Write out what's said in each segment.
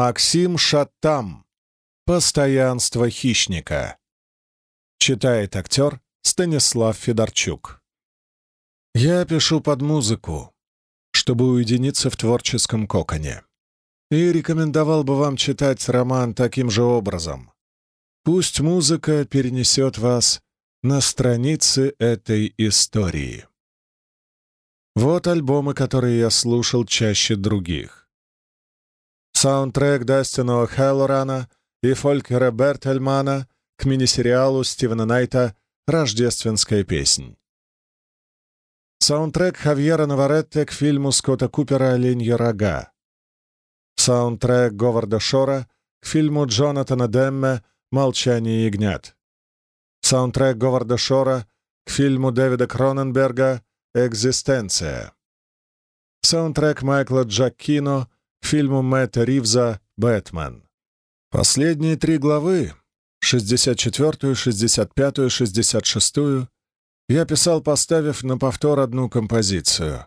Максим Шатам. Постоянство хищника. Читает актер Станислав Федорчук. Я пишу под музыку, чтобы уединиться в творческом коконе. И рекомендовал бы вам читать роман таким же образом. Пусть музыка перенесет вас на страницы этой истории. Вот альбомы, которые я слушал чаще других. Саундтрек Дастина О'Хеллорана и Фолькера Бертельмана к мини-сериалу Стивена Найта «Рождественская песнь». Саундтрек Хавьера Наваретте к фильму Скотта Купера «Оленьи рога». Саундтрек Говарда Шора к фильму Джонатана Демме «Молчание ягнят». Саундтрек Говарда Шора к фильму Дэвида Кроненберга «Экзистенция». Саундтрек Майкла Джаккино фильму Мэтта Ривза «Бэтмен». Последние три главы, 64-ю, 65-ю, 66-ю, я писал, поставив на повтор одну композицию.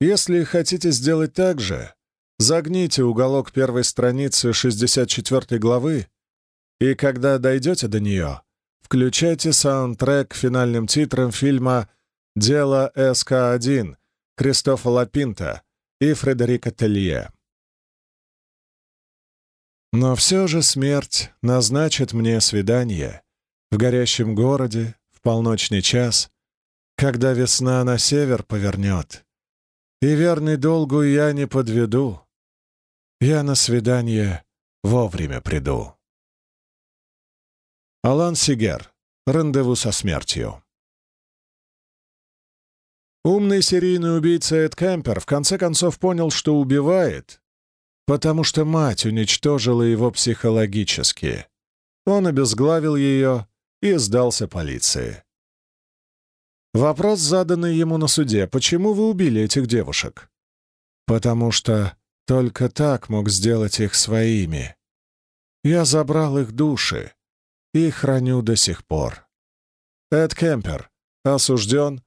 Если хотите сделать так же, загните уголок первой страницы 64-й главы, и когда дойдете до нее, включайте саундтрек финальным титрам фильма «Дело СК-1» Кристофа Лапинта и Фредерика Телье. Но все же смерть назначит мне свидание в горящем городе в полночный час, когда весна на север повернет, и верный долгу я не подведу. Я на свидание вовремя приду. Алан Сигер. Рандеву со смертью. Умный серийный убийца Эд Кемпер в конце концов понял, что убивает, потому что мать уничтожила его психологически. Он обезглавил ее и сдался полиции. Вопрос, заданный ему на суде, почему вы убили этих девушек? Потому что только так мог сделать их своими. Я забрал их души и храню до сих пор. Эд Кемпер осужден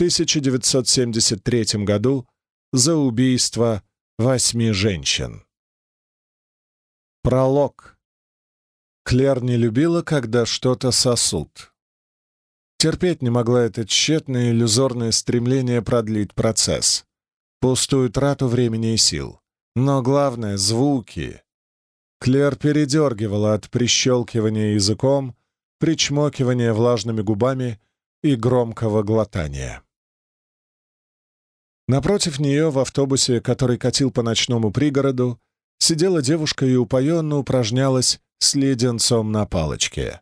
1973 году за убийство восьми женщин. Пролог. Клер не любила, когда что-то сосут. Терпеть не могла это тщетное иллюзорное стремление продлить процесс, пустую трату времени и сил. Но главное — звуки. Клер передергивала от прищелкивания языком, причмокивания влажными губами и громкого глотания. Напротив нее в автобусе, который катил по ночному пригороду, сидела девушка и упоенно упражнялась с леденцом на палочке.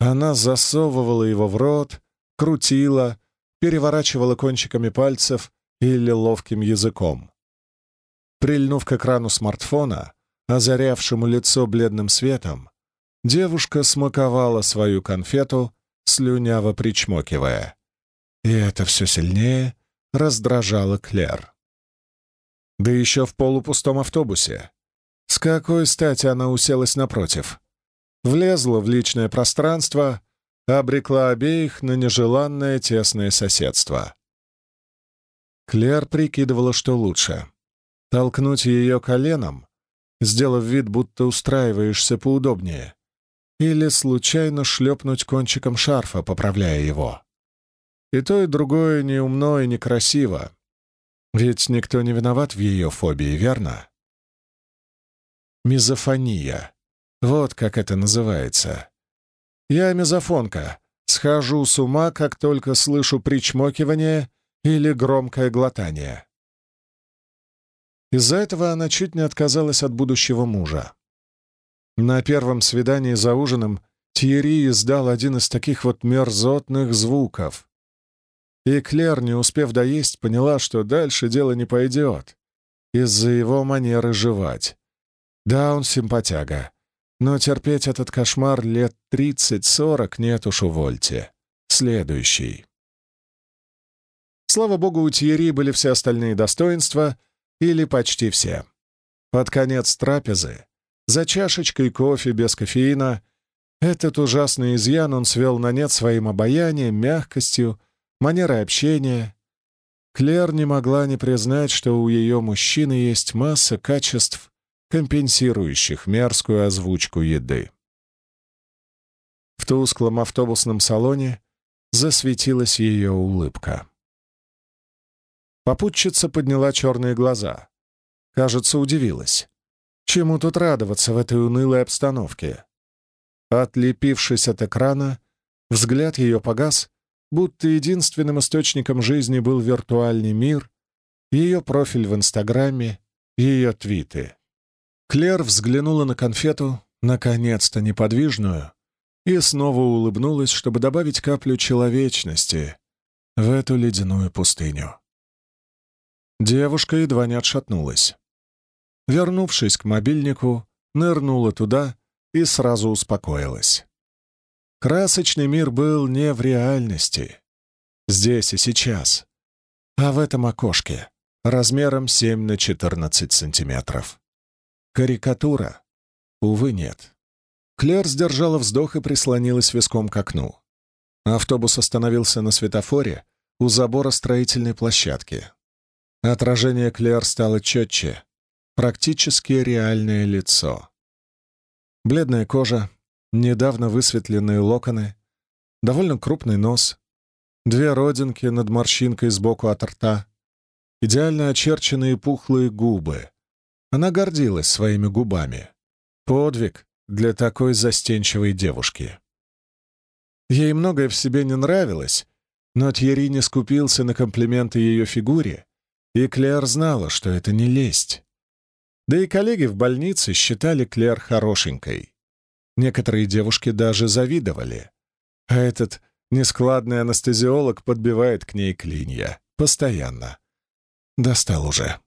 Она засовывала его в рот, крутила, переворачивала кончиками пальцев или ловким языком. Прильнув к экрану смартфона, озарявшему лицо бледным светом, девушка смаковала свою конфету, слюняво причмокивая. И это все сильнее раздражала Клер. Да еще в полупустом автобусе. С какой стати она уселась напротив? Влезла в личное пространство, обрекла обеих на нежеланное тесное соседство. Клер прикидывала, что лучше. Толкнуть ее коленом, сделав вид, будто устраиваешься поудобнее, или случайно шлепнуть кончиком шарфа, поправляя его. И то, и другое неумно и некрасиво. Ведь никто не виноват в ее фобии, верно? Мизофония. Вот как это называется. Я мизофонка. Схожу с ума, как только слышу причмокивание или громкое глотание. Из-за этого она чуть не отказалась от будущего мужа. На первом свидании за ужином Тьерри издал один из таких вот мерзотных звуков. И Клер, не успев доесть, поняла, что дальше дело не пойдет из-за его манеры жевать. Да, он симпатяга, но терпеть этот кошмар лет тридцать-сорок нет уж увольте. Следующий. Слава богу, у Тьерри были все остальные достоинства, или почти все. Под конец трапезы, за чашечкой кофе без кофеина, этот ужасный изъян он свел на нет своим обаянием, мягкостью, манерой общения. Клер не могла не признать, что у ее мужчины есть масса качеств, компенсирующих мерзкую озвучку еды. В тусклом автобусном салоне засветилась ее улыбка. Попутчица подняла черные глаза. Кажется, удивилась. Чему тут радоваться в этой унылой обстановке? Отлепившись от экрана, взгляд ее погас, будто единственным источником жизни был виртуальный мир, ее профиль в Инстаграме, ее твиты. Клер взглянула на конфету, наконец-то неподвижную, и снова улыбнулась, чтобы добавить каплю человечности в эту ледяную пустыню. Девушка едва не отшатнулась. Вернувшись к мобильнику, нырнула туда и сразу успокоилась. Красочный мир был не в реальности, здесь и сейчас, а в этом окошке, размером 7 на 14 сантиметров. Карикатура? Увы, нет. Клер сдержала вздох и прислонилась виском к окну. Автобус остановился на светофоре у забора строительной площадки. Отражение Клер стало четче, практически реальное лицо. Бледная кожа, недавно высветленные локоны, довольно крупный нос, две родинки над морщинкой сбоку от рта, идеально очерченные пухлые губы. Она гордилась своими губами. Подвиг для такой застенчивой девушки. Ей многое в себе не нравилось, но Тьерри не скупился на комплименты ее фигуре, и Клэр знала, что это не лесть. Да и коллеги в больнице считали Клэр хорошенькой. Некоторые девушки даже завидовали. А этот нескладный анестезиолог подбивает к ней клинья. Постоянно. Достал уже.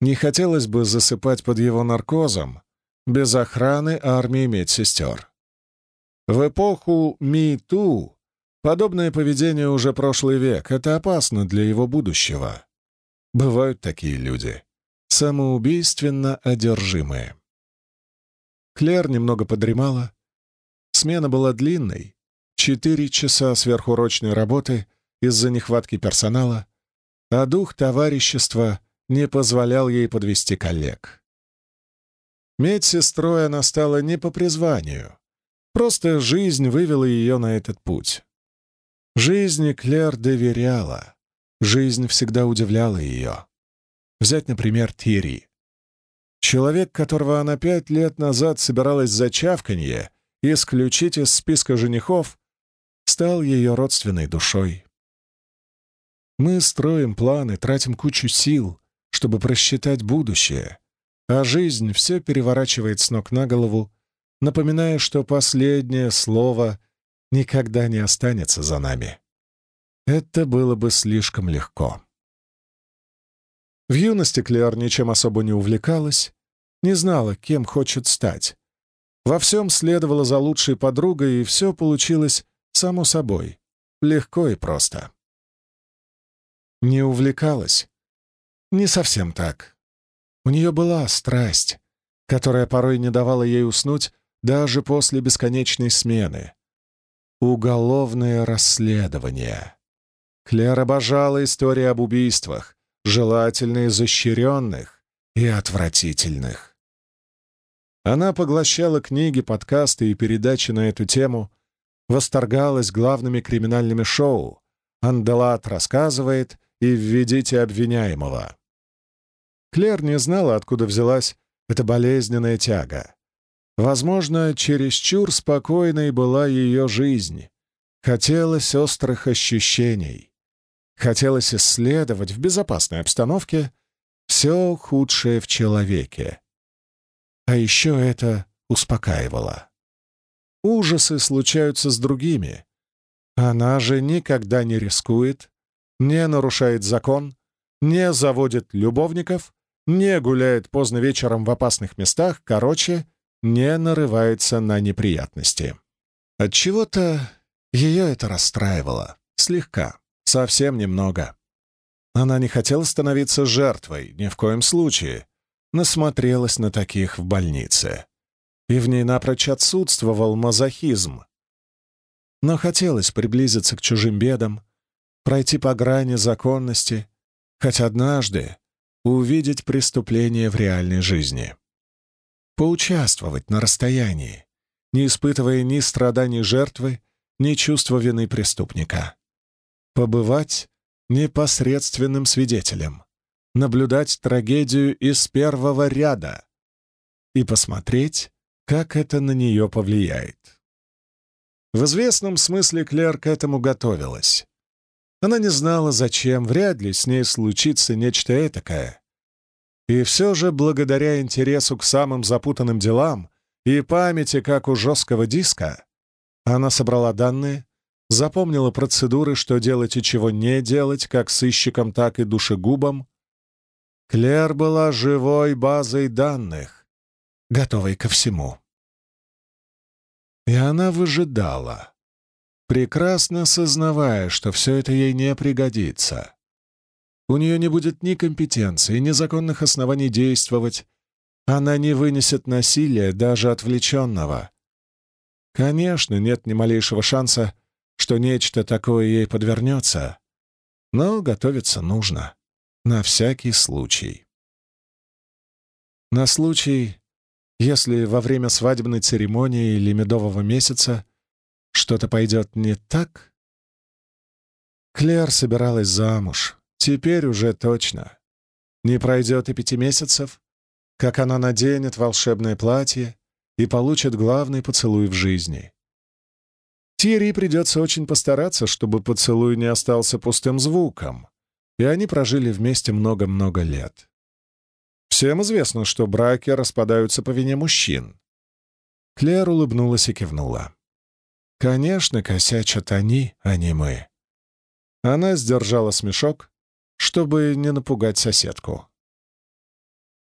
Не хотелось бы засыпать под его наркозом без охраны армии медсестер. В эпоху Ми-Ту подобное поведение уже прошлый век. Это опасно для его будущего. Бывают такие люди самоубийственно одержимые. Клер немного подремала. Смена была длинной. Четыре часа сверхурочной работы из-за нехватки персонала, а дух товарищества не позволял ей подвести коллег. Медсестрой она стала не по призванию. Просто жизнь вывела ее на этот путь. Жизни Клер доверяла. Жизнь всегда удивляла ее. Взять, например, Тири. Человек, которого она пять лет назад собиралась за чавканье исключить из списка женихов, стал ее родственной душой. Мы строим планы, тратим кучу сил, чтобы просчитать будущее, а жизнь все переворачивает с ног на голову, напоминая, что последнее слово никогда не останется за нами. Это было бы слишком легко. В юности Клеар ничем особо не увлекалась, не знала, кем хочет стать. Во всем следовала за лучшей подругой, и все получилось само собой, легко и просто. Не увлекалась? Не совсем так. У нее была страсть, которая порой не давала ей уснуть даже после бесконечной смены. Уголовное расследование. Клэр обожала истории об убийствах, желательно изощренных и отвратительных. Она поглощала книги, подкасты и передачи на эту тему, восторгалась главными криминальными шоу «Андалат рассказывает» и «Введите обвиняемого». Клер не знала, откуда взялась эта болезненная тяга. Возможно, чересчур спокойной была ее жизнь. Хотелось острых ощущений. Хотелось исследовать в безопасной обстановке все худшее в человеке. А еще это успокаивало. Ужасы случаются с другими. Она же никогда не рискует, не нарушает закон, не заводит любовников, не гуляет поздно вечером в опасных местах, короче, не нарывается на неприятности. Отчего-то ее это расстраивало. Слегка. Совсем немного. Она не хотела становиться жертвой, ни в коем случае. Насмотрелась на таких в больнице. И в ней напрочь отсутствовал мазохизм. Но хотелось приблизиться к чужим бедам, пройти по грани законности, хоть однажды увидеть преступление в реальной жизни. поучаствовать на расстоянии, не испытывая ни страданий жертвы, ни чувства вины преступника. Побывать непосредственным свидетелем, наблюдать трагедию из первого ряда и посмотреть, как это на нее повлияет. В известном смысле Клер к этому готовилась. Она не знала, зачем, вряд ли с ней случится нечто этакое. И все же, благодаря интересу к самым запутанным делам и памяти, как у жесткого диска, она собрала данные, запомнила процедуры, что делать и чего не делать, как сыщикам, так и душегубам. Клер была живой базой данных, готовой ко всему. И она выжидала, прекрасно сознавая, что все это ей не пригодится. У нее не будет ни компетенции, ни законных оснований действовать. Она не вынесет насилия, даже отвлеченного. Конечно, нет ни малейшего шанса, что нечто такое ей подвернется, но готовиться нужно. На всякий случай. На случай, если во время свадебной церемонии или медового месяца что-то пойдет не так? Клер собиралась замуж, Теперь уже точно. Не пройдет и пяти месяцев, как она наденет волшебное платье и получит главный поцелуй в жизни. Тири придется очень постараться, чтобы поцелуй не остался пустым звуком, и они прожили вместе много-много лет. Всем известно, что браки распадаются по вине мужчин. Клэр улыбнулась и кивнула. Конечно, косячат они, а не мы. Она сдержала смешок, чтобы не напугать соседку.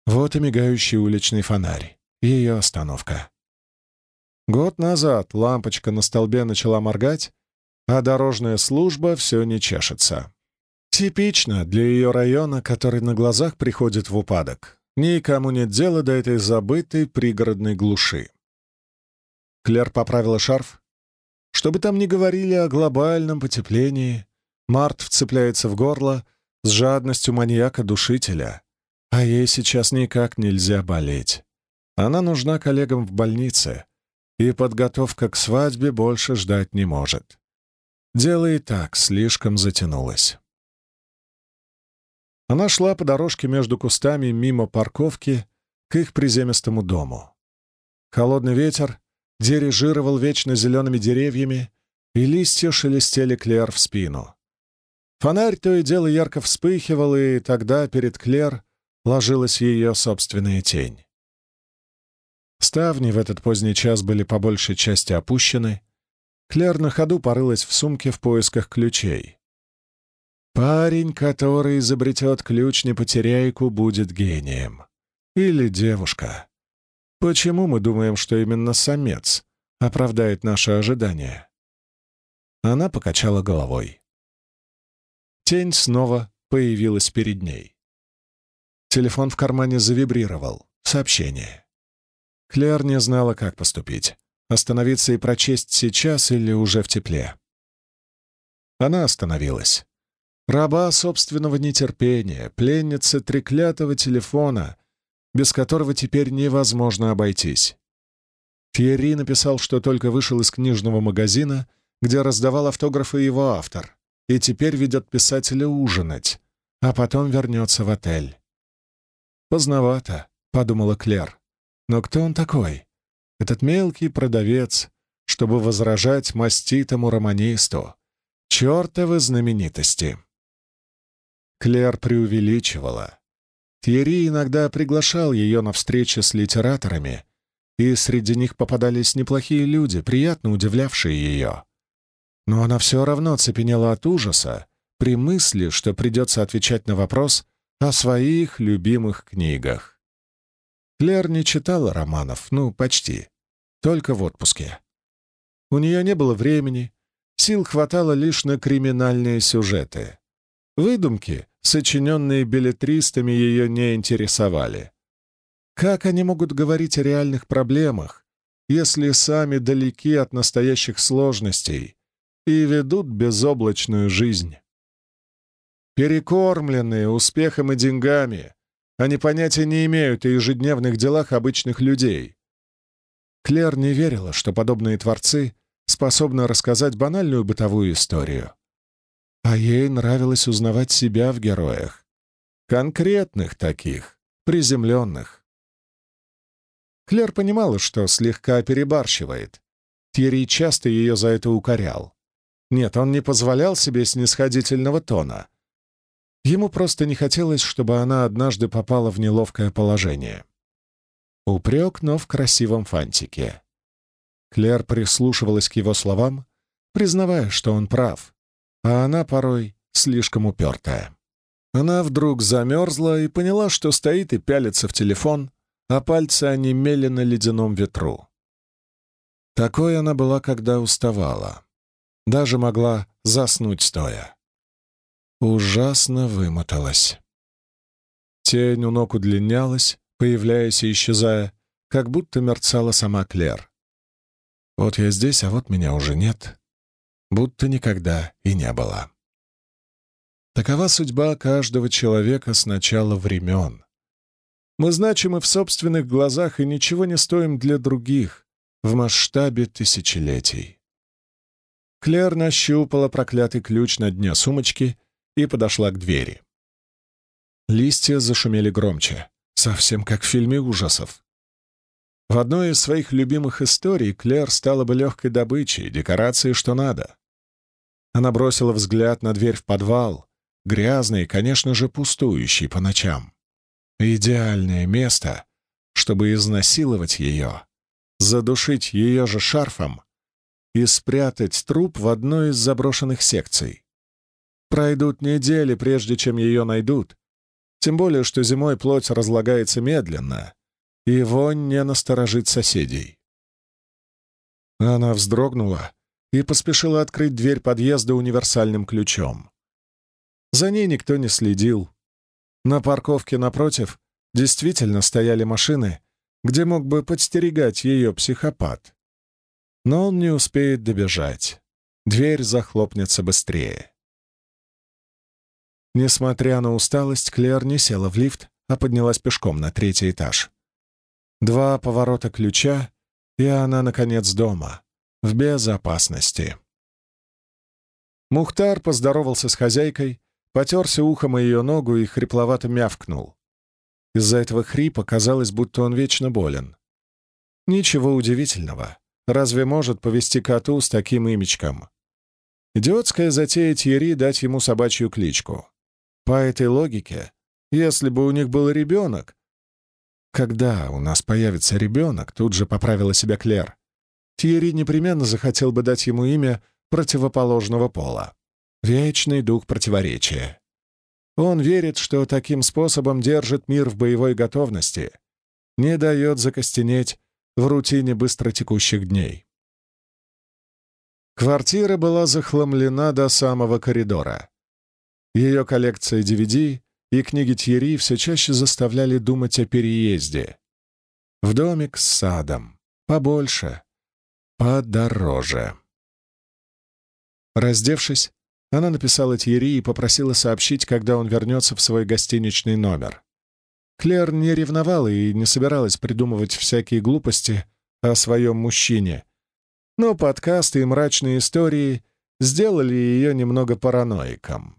Вот и мигающий уличный фонарь. Ее остановка. Год назад лампочка на столбе начала моргать, а дорожная служба все не чешется. Типично для ее района, который на глазах приходит в упадок. Никому нет дела до этой забытой пригородной глуши. Клер поправила шарф. Чтобы там не говорили о глобальном потеплении, Март вцепляется в горло — с жадностью маньяка-душителя. А ей сейчас никак нельзя болеть. Она нужна коллегам в больнице, и подготовка к свадьбе больше ждать не может. Дело и так слишком затянулось. Она шла по дорожке между кустами мимо парковки к их приземистому дому. Холодный ветер дирижировал вечно зелеными деревьями, и листья шелестели Клер в спину. Фонарь то и дело ярко вспыхивал, и тогда перед Клер ложилась ее собственная тень. Ставни в этот поздний час были по большей части опущены. Клер на ходу порылась в сумке в поисках ключей. Парень, который изобретет ключ-непотеряйку, будет гением. Или девушка. Почему мы думаем, что именно самец оправдает наши ожидания? Она покачала головой. Тень снова появилась перед ней. Телефон в кармане завибрировал. Сообщение. Клэр не знала, как поступить. Остановиться и прочесть сейчас или уже в тепле. Она остановилась. Раба собственного нетерпения, пленница треклятого телефона, без которого теперь невозможно обойтись. Фьерри написал, что только вышел из книжного магазина, где раздавал автографы его автор и теперь ведет писателя ужинать, а потом вернется в отель. «Поздновато», — подумала Клер. «Но кто он такой? Этот мелкий продавец, чтобы возражать маститому романисту. Чёртовы знаменитости!» Клер преувеличивала. Тьерри иногда приглашал ее на встречи с литераторами, и среди них попадались неплохие люди, приятно удивлявшие ее но она все равно цепенела от ужаса при мысли, что придется отвечать на вопрос о своих любимых книгах. Клер не читала романов, ну, почти, только в отпуске. У нее не было времени, сил хватало лишь на криминальные сюжеты. Выдумки, сочиненные билетристами, ее не интересовали. Как они могут говорить о реальных проблемах, если сами далеки от настоящих сложностей и ведут безоблачную жизнь. Перекормленные успехом и деньгами, Они понятия не имеют о ежедневных делах обычных людей. Клер не верила, что подобные творцы способны рассказать банальную бытовую историю. А ей нравилось узнавать себя в героях. Конкретных таких, приземленных. Клер понимала, что слегка перебарщивает. Тьерри часто ее за это укорял. Нет, он не позволял себе снисходительного тона. Ему просто не хотелось, чтобы она однажды попала в неловкое положение. Упрек, но в красивом фантике. Клер прислушивалась к его словам, признавая, что он прав, а она порой слишком упертая. Она вдруг замерзла и поняла, что стоит и пялится в телефон, а пальцы онемели на ледяном ветру. Такой она была, когда уставала. Даже могла заснуть стоя. Ужасно вымоталась. Тень у ног удлинялась, появляясь и исчезая, как будто мерцала сама Клер. Вот я здесь, а вот меня уже нет. Будто никогда и не было. Такова судьба каждого человека с начала времен. Мы значимы в собственных глазах и ничего не стоим для других в масштабе тысячелетий. Клер нащупала проклятый ключ на дне сумочки и подошла к двери. Листья зашумели громче, совсем как в фильме ужасов. В одной из своих любимых историй Клер стала бы легкой добычей, декорацией что надо. Она бросила взгляд на дверь в подвал, грязный, конечно же, пустующий по ночам. Идеальное место, чтобы изнасиловать ее, задушить ее же шарфом и спрятать труп в одной из заброшенных секций. Пройдут недели, прежде чем ее найдут, тем более, что зимой плоть разлагается медленно, и вонь не насторожит соседей. Она вздрогнула и поспешила открыть дверь подъезда универсальным ключом. За ней никто не следил. На парковке напротив действительно стояли машины, где мог бы подстерегать ее психопат. Но он не успеет добежать. Дверь захлопнется быстрее. Несмотря на усталость, Клер не села в лифт, а поднялась пешком на третий этаж. Два поворота ключа, и она, наконец, дома, в безопасности. Мухтар поздоровался с хозяйкой, потерся ухом о ее ногу и хрипловато мявкнул. Из-за этого хрипа казалось, будто он вечно болен. Ничего удивительного. Разве может повести коту с таким имечком? Идиотская затея Тьерри дать ему собачью кличку. По этой логике, если бы у них был ребенок... Когда у нас появится ребенок, тут же поправила себя Клер. Тьерри непременно захотел бы дать ему имя противоположного пола. Вечный дух противоречия. Он верит, что таким способом держит мир в боевой готовности, не дает закостенеть в рутине быстротекущих дней. Квартира была захламлена до самого коридора. Ее коллекция DVD и книги Тьерри все чаще заставляли думать о переезде. В домик с садом. Побольше. Подороже. Раздевшись, она написала Тьерри и попросила сообщить, когда он вернется в свой гостиничный номер. Клер не ревновала и не собиралась придумывать всякие глупости о своем мужчине, но подкасты и мрачные истории сделали ее немного параноиком.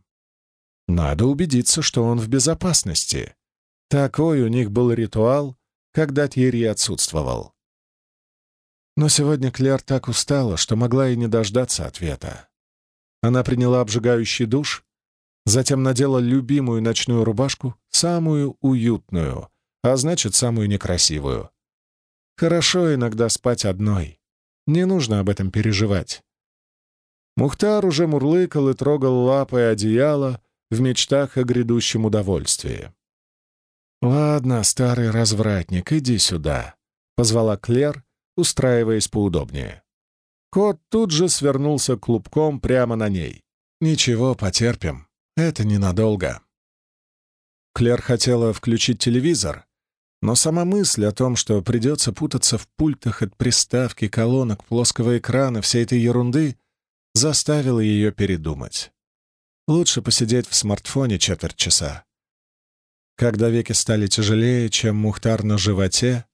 Надо убедиться, что он в безопасности. Такой у них был ритуал, когда Тьерри отсутствовал. Но сегодня Клер так устала, что могла и не дождаться ответа. Она приняла обжигающий душ, затем надела любимую ночную рубашку, самую уютную, а значит, самую некрасивую. Хорошо иногда спать одной. Не нужно об этом переживать. Мухтар уже мурлыкал и трогал лапой одеяло в мечтах о грядущем удовольствии. «Ладно, старый развратник, иди сюда», — позвала Клер, устраиваясь поудобнее. Кот тут же свернулся клубком прямо на ней. «Ничего, потерпим. Это ненадолго». Клер хотела включить телевизор, но сама мысль о том, что придется путаться в пультах от приставки, колонок, плоского экрана, всей этой ерунды, заставила ее передумать. Лучше посидеть в смартфоне четверть часа. Когда веки стали тяжелее, чем мухтар на животе,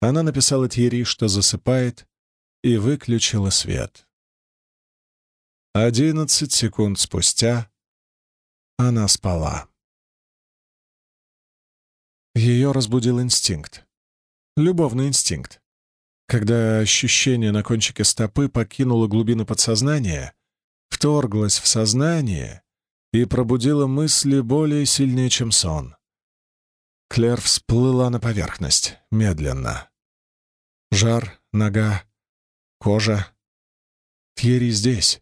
она написала Тьерри, что засыпает, и выключила свет. Одиннадцать секунд спустя она спала. Ее разбудил инстинкт. Любовный инстинкт. Когда ощущение на кончике стопы покинуло глубины подсознания, вторглось в сознание и пробудило мысли более сильные, чем сон. Клер всплыла на поверхность, медленно. Жар, нога, кожа. Тьерри здесь,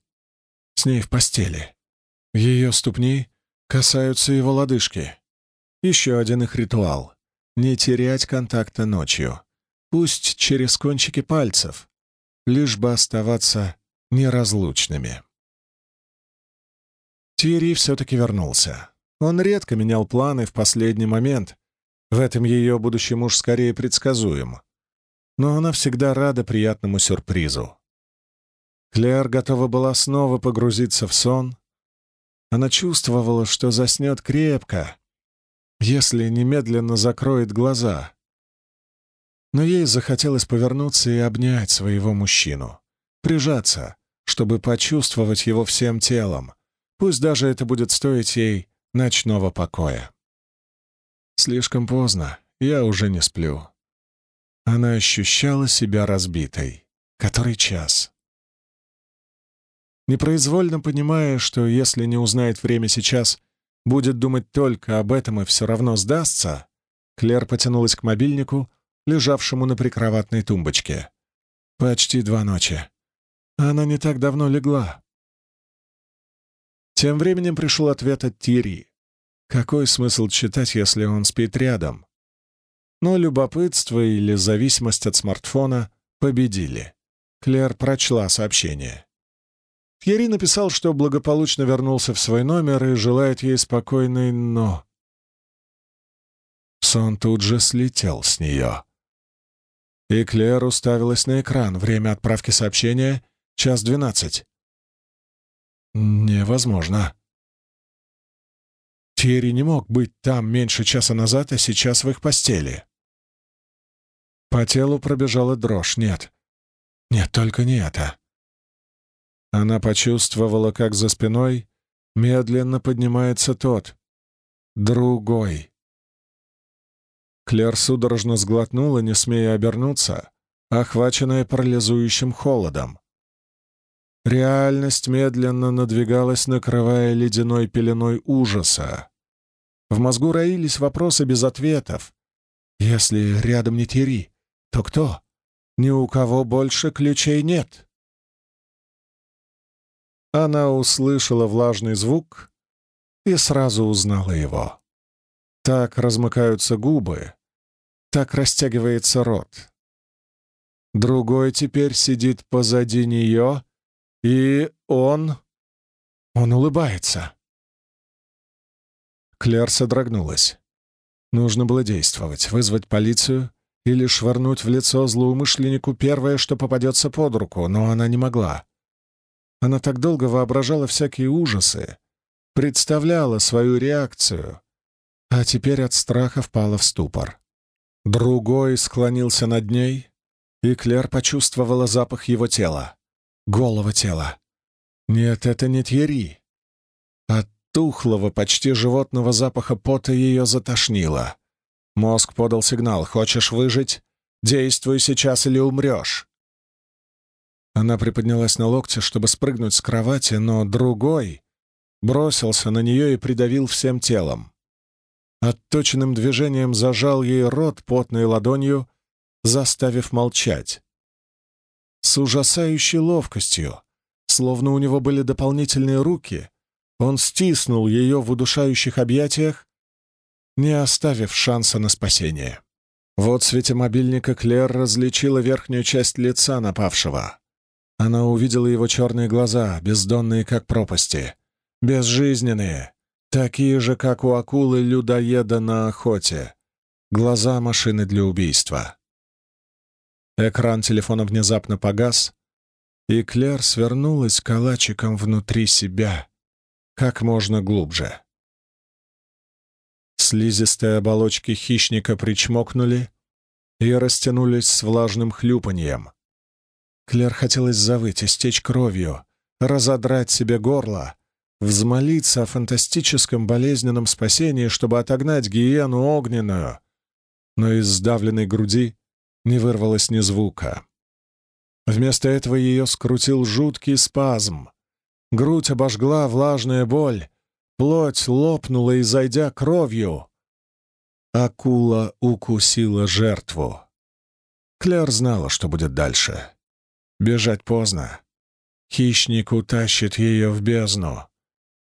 с ней в постели. Ее ступни касаются его лодыжки. Еще один их ритуал — не терять контакта ночью. Пусть через кончики пальцев, лишь бы оставаться неразлучными. Тири все-таки вернулся. Он редко менял планы в последний момент. В этом ее будущий муж скорее предсказуем. Но она всегда рада приятному сюрпризу. Клэр готова была снова погрузиться в сон. Она чувствовала, что заснет крепко, если немедленно закроет глаза. Но ей захотелось повернуться и обнять своего мужчину, прижаться, чтобы почувствовать его всем телом, пусть даже это будет стоить ей ночного покоя. Слишком поздно, я уже не сплю. Она ощущала себя разбитой. Который час? Непроизвольно понимая, что если не узнает время сейчас, будет думать только об этом и все равно сдастся, Клер потянулась к мобильнику, лежавшему на прикроватной тумбочке. Почти два ночи. Она не так давно легла. Тем временем пришел ответ от Тири. Какой смысл читать, если он спит рядом? Но любопытство или зависимость от смартфона победили. Клер прочла сообщение. Тьерри написал, что благополучно вернулся в свой номер и желает ей спокойной «но». Сон тут же слетел с нее. И Клэр уставилась на экран. Время отправки сообщения — час двенадцать. Невозможно. Тьерри не мог быть там меньше часа назад, а сейчас в их постели. По телу пробежала дрожь. Нет. Нет, только не это. Она почувствовала, как за спиной медленно поднимается тот, другой. Клер судорожно сглотнула, не смея обернуться, охваченная парализующим холодом. Реальность медленно надвигалась, накрывая ледяной пеленой ужаса. В мозгу роились вопросы без ответов. Если рядом не Тери, то кто? Ни у кого больше ключей нет. Она услышала влажный звук и сразу узнала его. Так размыкаются губы, так растягивается рот. Другой теперь сидит позади нее, и он... Он улыбается. Клер содрогнулась. Нужно было действовать, вызвать полицию или швырнуть в лицо злоумышленнику первое, что попадется под руку, но она не могла. Она так долго воображала всякие ужасы, представляла свою реакцию, а теперь от страха впала в ступор. Другой склонился над ней, и Клер почувствовала запах его тела, голого тела. Нет, это не Тьерри. От тухлого, почти животного запаха пота ее затошнило. Мозг подал сигнал «Хочешь выжить? Действуй сейчас или умрешь!» Она приподнялась на локте, чтобы спрыгнуть с кровати, но другой бросился на нее и придавил всем телом. Отточенным движением зажал ей рот потной ладонью, заставив молчать. С ужасающей ловкостью, словно у него были дополнительные руки, он стиснул ее в удушающих объятиях, не оставив шанса на спасение. Вот свете мобильника Клер различила верхнюю часть лица напавшего. Она увидела его черные глаза, бездонные, как пропасти, безжизненные, такие же, как у акулы-людоеда на охоте. Глаза машины для убийства. Экран телефона внезапно погас, и Клер свернулась калачиком внутри себя, как можно глубже. Слизистые оболочки хищника причмокнули и растянулись с влажным хлюпаньем. Клер хотелось завыть, истечь кровью, разодрать себе горло, взмолиться о фантастическом болезненном спасении, чтобы отогнать гиену огненную, но из сдавленной груди не вырвалось ни звука. Вместо этого ее скрутил жуткий спазм. Грудь обожгла влажная боль, плоть лопнула и, зайдя кровью, акула укусила жертву. Клер знала, что будет дальше. Бежать поздно. Хищник утащит ее в бездну,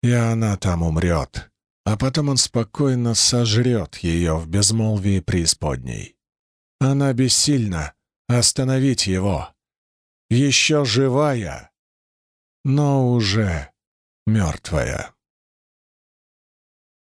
и она там умрет, а потом он спокойно сожрет ее в безмолвии преисподней. Она бессильна остановить его. Еще живая, но уже мертвая.